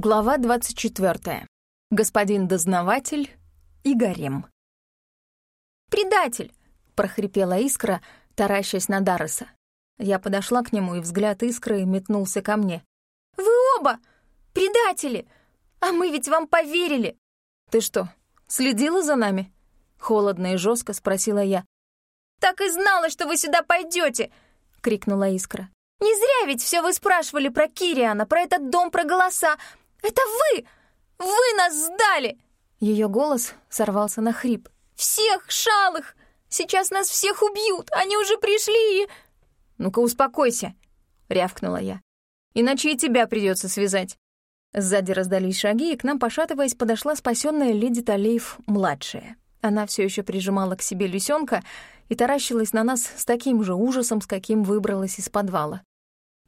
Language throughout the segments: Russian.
Глава 24. Господин дознаватель и гарем. «Предатель!» — прохрипела Искра, таращась на Дарреса. Я подошла к нему, и взгляд Искры метнулся ко мне. «Вы оба предатели! А мы ведь вам поверили!» «Ты что, следила за нами?» — холодно и жестко спросила я. «Так и знала, что вы сюда пойдете! крикнула Искра. «Не зря ведь все вы спрашивали про Кириана, про этот дом, про голоса. Это вы! Вы нас сдали!» Ее голос сорвался на хрип. «Всех шалых! Сейчас нас всех убьют! Они уже пришли и...» «Ну-ка успокойся!» — рявкнула я. «Иначе и тебя придется связать». Сзади раздались шаги, и к нам, пошатываясь, подошла спасенная леди Талеев-младшая. Она все еще прижимала к себе лисенка и таращилась на нас с таким же ужасом, с каким выбралась из подвала.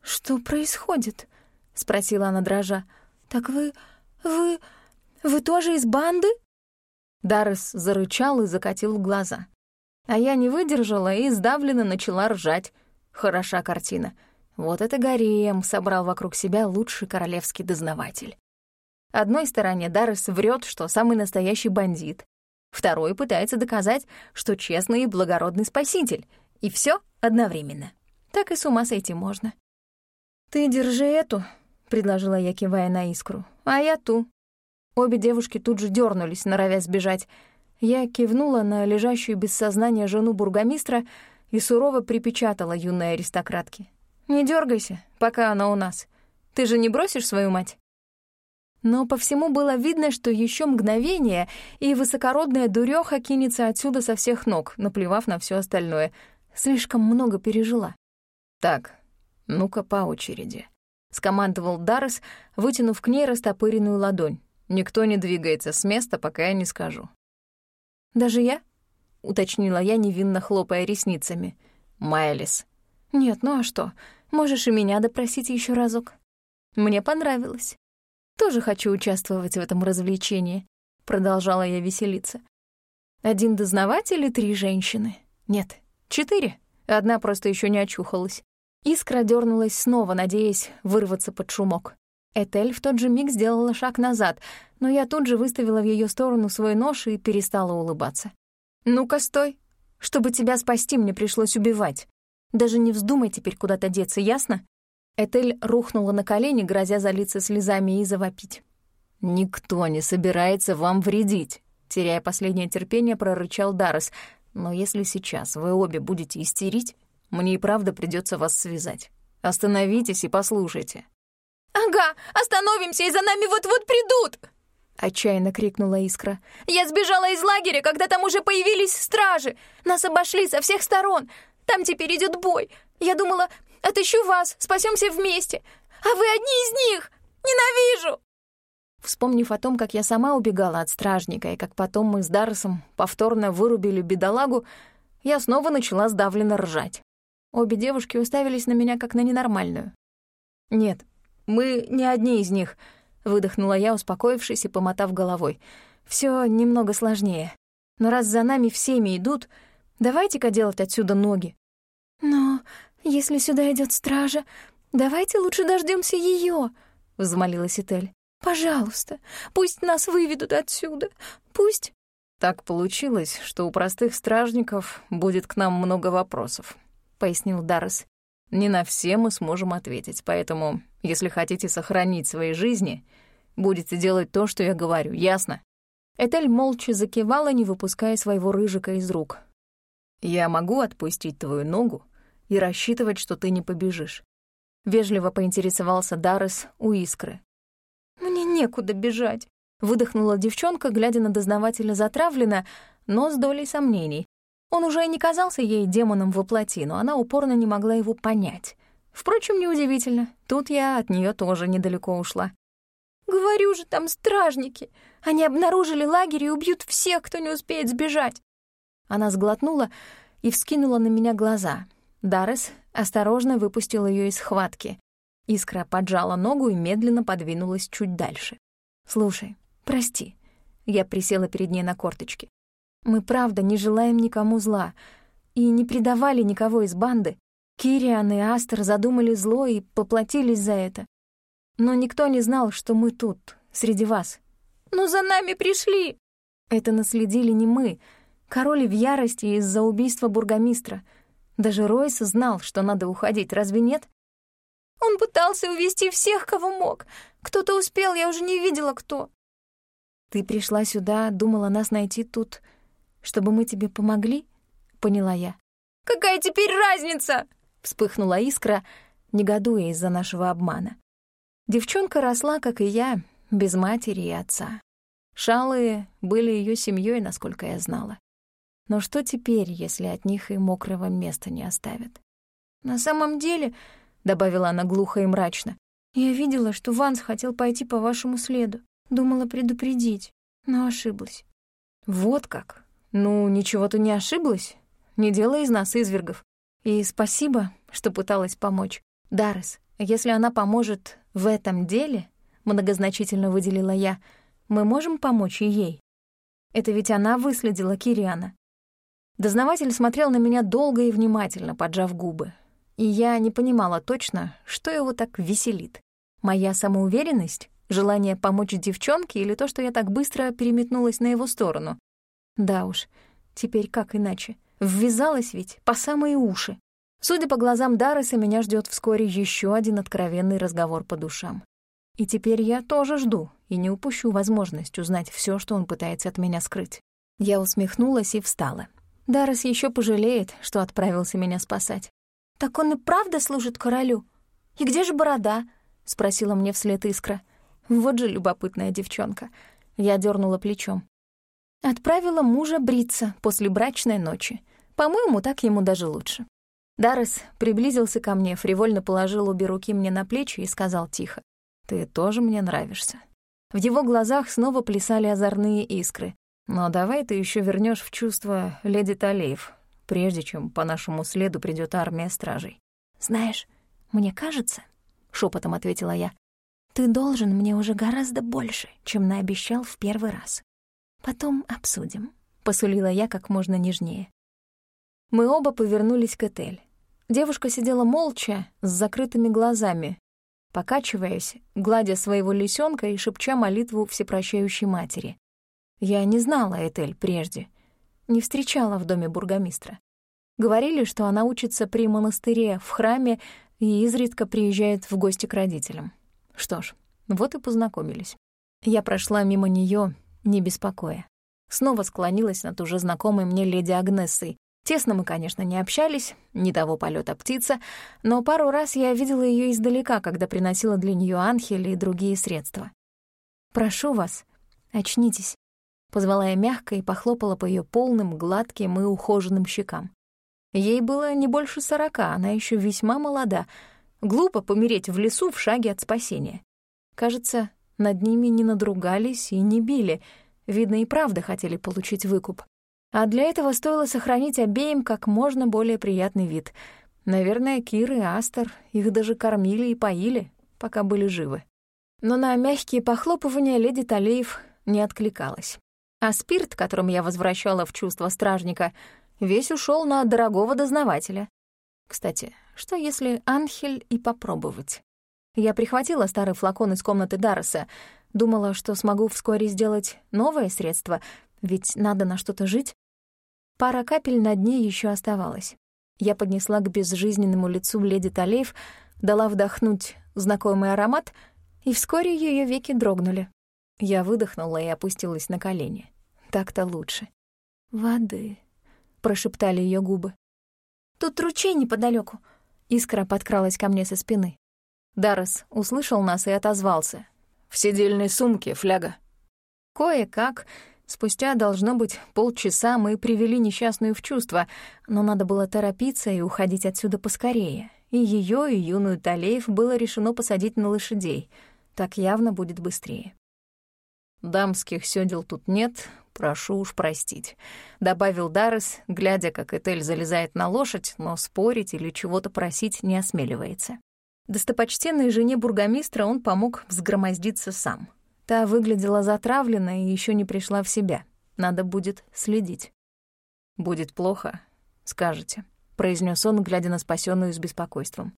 «Что происходит?» — спросила она дрожа. «Так вы... вы... вы тоже из банды?» Даррес зарычал и закатил глаза. А я не выдержала и сдавленно начала ржать. Хороша картина. Вот это гарем собрал вокруг себя лучший королевский дознаватель. Одной стороне Даррес врет, что самый настоящий бандит. Второй пытается доказать, что честный и благородный спаситель. И все одновременно. Так и с ума сойти можно. «Ты держи эту», предложила я, кивая на искру. «А я ту». Обе девушки тут же дернулись, норовя сбежать. Я кивнула на лежащую без сознания жену бургомистра и сурово припечатала юной аристократке. «Не дергайся, пока она у нас. Ты же не бросишь свою мать?» Но по всему было видно, что еще мгновение, и высокородная дуреха кинется отсюда со всех ног, наплевав на все остальное. Слишком много пережила. «Так, ну-ка по очереди», — скомандовал Даррес, вытянув к ней растопыренную ладонь. «Никто не двигается с места, пока я не скажу». «Даже я?» — уточнила я, невинно хлопая ресницами. «Майлис». «Нет, ну а что? Можешь и меня допросить еще разок». Мне понравилось. Тоже хочу участвовать в этом развлечении. Продолжала я веселиться. Один дознаватель и три женщины. Нет, четыре. Одна просто еще не очухалась. Искра дернулась снова, надеясь вырваться под шумок. Этель в тот же миг сделала шаг назад, но я тут же выставила в ее сторону свой нож и перестала улыбаться. «Ну-ка, стой! Чтобы тебя спасти, мне пришлось убивать. Даже не вздумай теперь куда-то деться, ясно?» Этель рухнула на колени, грозя залиться слезами и завопить. «Никто не собирается вам вредить», — теряя последнее терпение, прорычал Даррес. «Но если сейчас вы обе будете истерить, мне и правда придется вас связать. Остановитесь и послушайте». «Ага, остановимся, и за нами вот-вот придут!» Отчаянно крикнула Искра. «Я сбежала из лагеря, когда там уже появились стражи. Нас обошли со всех сторон. Там теперь идет бой. Я думала, отыщу вас, спасемся вместе. А вы одни из них! Ненавижу!» Вспомнив о том, как я сама убегала от стражника, и как потом мы с Дарресом повторно вырубили бедолагу, я снова начала сдавленно ржать. Обе девушки уставились на меня как на ненормальную. «Нет, мы не одни из них», — выдохнула я, успокоившись и помотав головой. Все немного сложнее. Но раз за нами всеми идут, давайте-ка делать отсюда ноги». «Но если сюда идет стража, давайте лучше дождемся ее, взмолилась Этель. «Пожалуйста, пусть нас выведут отсюда, пусть...» Так получилось, что у простых стражников будет к нам много вопросов пояснил Даррес. «Не на все мы сможем ответить, поэтому, если хотите сохранить свои жизни, будете делать то, что я говорю, ясно?» Этель молча закивала, не выпуская своего рыжика из рук. «Я могу отпустить твою ногу и рассчитывать, что ты не побежишь?» Вежливо поинтересовался Даррес у Искры. «Мне некуда бежать», — выдохнула девчонка, глядя на дознавателя затравленно, но с долей сомнений, он уже не казался ей демоном во плоти, но она упорно не могла его понять. Впрочем, неудивительно, тут я от нее тоже недалеко ушла. «Говорю же, там стражники. Они обнаружили лагерь и убьют всех, кто не успеет сбежать». Она сглотнула и вскинула на меня глаза. Даррес осторожно выпустил ее из схватки. Искра поджала ногу и медленно подвинулась чуть дальше. «Слушай, прости». Я присела перед ней на корточки. Мы правда не желаем никому зла и не предавали никого из банды. Кириан и Астер задумали зло и поплатились за это. Но никто не знал, что мы тут, среди вас. «Ну, за нами пришли!» Это наследили не мы. Король в ярости из-за убийства бургомистра. Даже Ройс знал, что надо уходить, разве нет? Он пытался увести всех, кого мог. Кто-то успел, я уже не видела, кто. Ты пришла сюда, думала нас найти тут, чтобы мы тебе помогли? Поняла я. Какая теперь разница? Вспыхнула искра, негодуя из-за нашего обмана. Девчонка росла, как и я, без матери и отца. Шалые были ее семьей, насколько я знала. Но что теперь, если от них и мокрого места не оставят? На самом деле, — добавила она глухо и мрачно, я видела, что Ванс хотел пойти по вашему следу. Думала предупредить, но ошиблась. Вот как? Ну, ничего ты не ошиблась. Не делай из нас извергов. И спасибо, что пыталась помочь. Даррес, если она поможет в этом деле, многозначительно выделила я, мы можем помочь и ей. Это ведь она выследила Кириана. Дознаватель смотрел на меня долго и внимательно, поджав губы и я не понимала точно, что его так веселит. Моя самоуверенность, желание помочь девчонке или то, что я так быстро переметнулась на его сторону. Да уж, теперь как иначе? Ввязалась ведь по самые уши. Судя по глазам Дарреса, меня ждет вскоре еще один откровенный разговор по душам. И теперь я тоже жду и не упущу возможность узнать все, что он пытается от меня скрыть. Я усмехнулась и встала. Даррес еще пожалеет, что отправился меня спасать. «Так он и правда служит королю? И где же борода?» — спросила мне вслед искра. Вот же любопытная девчонка. Я дернула плечом. Отправила мужа бриться после брачной ночи. По-моему, так ему даже лучше. Даррес приблизился ко мне, фривольно положил обе руки мне на плечи и сказал тихо. «Ты тоже мне нравишься». В его глазах снова плясали озорные искры. «Но давай ты еще вернешь в чувство леди Талеев, прежде чем по нашему следу придет армия стражей. «Знаешь, мне кажется, — шепотом ответила я, — ты должен мне уже гораздо больше, чем наобещал в первый раз. Потом обсудим», — посулила я как можно нежнее. Мы оба повернулись к Этель. Девушка сидела молча, с закрытыми глазами, покачиваясь, гладя своего лисенка и шепча молитву всепрощающей матери. Я не знала Этель прежде — не встречала в доме бургомистра. Говорили, что она учится при монастыре в храме и изредка приезжает в гости к родителям. Что ж, вот и познакомились. Я прошла мимо нее, не беспокоя. Снова склонилась над уже знакомой мне леди Агнессой. Тесно мы, конечно, не общались, не того полета птица, но пару раз я видела ее издалека, когда приносила для нее анхели и другие средства. «Прошу вас, очнитесь», Позвала я мягко и похлопала по ее полным, гладким и ухоженным щекам. Ей было не больше сорока, она еще весьма молода. Глупо помереть в лесу в шаге от спасения. Кажется, над ними не надругались и не били. Видно, и правда хотели получить выкуп. А для этого стоило сохранить обеим как можно более приятный вид. Наверное, Кир и Астер их даже кормили и поили, пока были живы. Но на мягкие похлопывания леди Талеев не откликалась. А спирт, которым я возвращала в чувство стражника, весь ушел на дорогого дознавателя. Кстати, что если Анхель и попробовать? Я прихватила старый флакон из комнаты Дарреса, думала, что смогу вскоре сделать новое средство, ведь надо на что-то жить. Пара капель на дне еще оставалась. Я поднесла к безжизненному лицу леди Талеев, дала вдохнуть знакомый аромат, и вскоре ее веки дрогнули. Я выдохнула и опустилась на колени. Так-то лучше. «Воды», — прошептали ее губы. «Тут ручей неподалеку. Искра подкралась ко мне со спины. Даррес услышал нас и отозвался. «В сидельной сумке, фляга». Кое-как, спустя, должно быть, полчаса мы привели несчастную в чувство, но надо было торопиться и уходить отсюда поскорее. И ее, и юную Талеев было решено посадить на лошадей. Так явно будет быстрее. «Дамских сёдел тут нет, прошу уж простить», — добавил Даррес, глядя, как Этель залезает на лошадь, но спорить или чего-то просить не осмеливается. Достопочтенной жене бургомистра он помог взгромоздиться сам. Та выглядела затравленно и еще не пришла в себя. Надо будет следить. «Будет плохо, скажете», — произнес он, глядя на спасенную с беспокойством.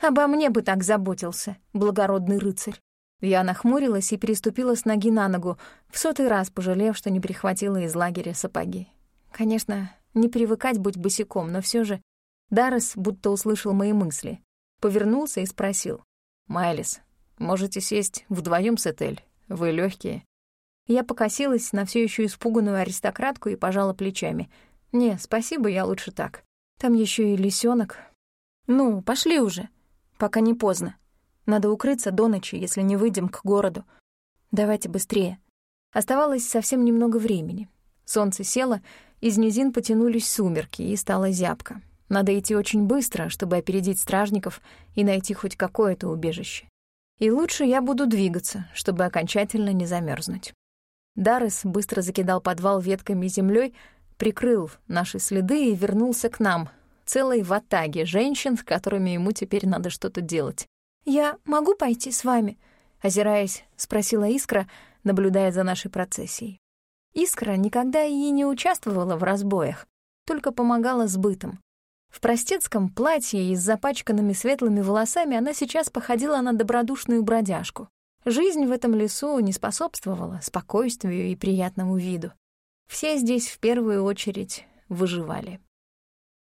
Обо мне бы так заботился, благородный рыцарь. Я нахмурилась и переступила с ноги на ногу, в сотый раз пожалев, что не прихватила из лагеря сапоги. Конечно, не привыкать быть босиком, но все же Даррес будто услышал мои мысли. Повернулся и спросил. «Майлис, можете сесть вдвоем с Этель? Вы легкие. Я покосилась на все еще испуганную аристократку и пожала плечами. «Не, спасибо, я лучше так. Там еще и лисенок. Ну, пошли уже, пока не поздно. Надо укрыться до ночи, если не выйдем к городу. Давайте быстрее». Оставалось совсем немного времени. Солнце село, из низин потянулись сумерки, и стало зябко. Надо идти очень быстро, чтобы опередить стражников и найти хоть какое-то убежище. И лучше я буду двигаться, чтобы окончательно не замерзнуть. Даррес быстро закидал подвал ветками и землей, прикрыл наши следы и вернулся к нам, целой ватаге женщин, с которыми ему теперь надо что-то делать. «Я могу пойти с вами?» — озираясь, спросила Искра, наблюдая за нашей процессией. Искра никогда и не участвовала в разбоях, только помогала с бытом. В простецком платье и с запачканными светлыми волосами она сейчас походила на добродушную бродяжку. Жизнь в этом лесу не способствовала спокойствию и приятному виду. Все здесь в первую очередь выживали.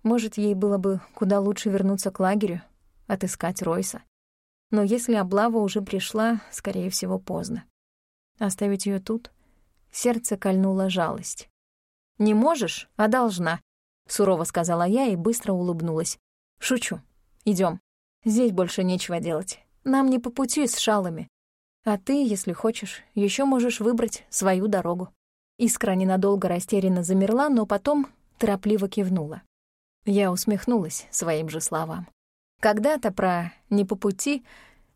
Может, ей было бы куда лучше вернуться к лагерю, отыскать Ройса. Но если облава уже пришла, скорее всего, поздно. Оставить ее тут? Сердце кольнула жалость. «Не можешь, а должна», — сурово сказала я и быстро улыбнулась. «Шучу. Идем. Здесь больше нечего делать. Нам не по пути с шалами. А ты, если хочешь, еще можешь выбрать свою дорогу». Искра ненадолго растерянно замерла, но потом торопливо кивнула. Я усмехнулась своим же словам. Когда-то про «не по пути»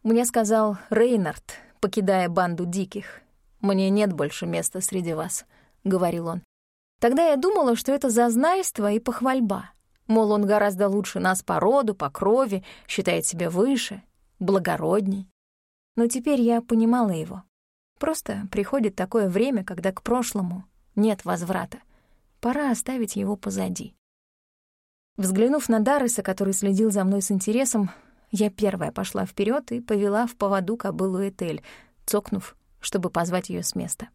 мне сказал Рейнард, покидая банду диких. «Мне нет больше места среди вас», — говорил он. Тогда я думала, что это зазнайство и похвальба. Мол, он гораздо лучше нас по роду, по крови, считает себя выше, благородней. Но теперь я понимала его. Просто приходит такое время, когда к прошлому нет возврата. Пора оставить его позади. Взглянув на Дарреса, который следил за мной с интересом, я первая пошла вперед и повела в поводу кобылу Этель, цокнув, чтобы позвать ее с места.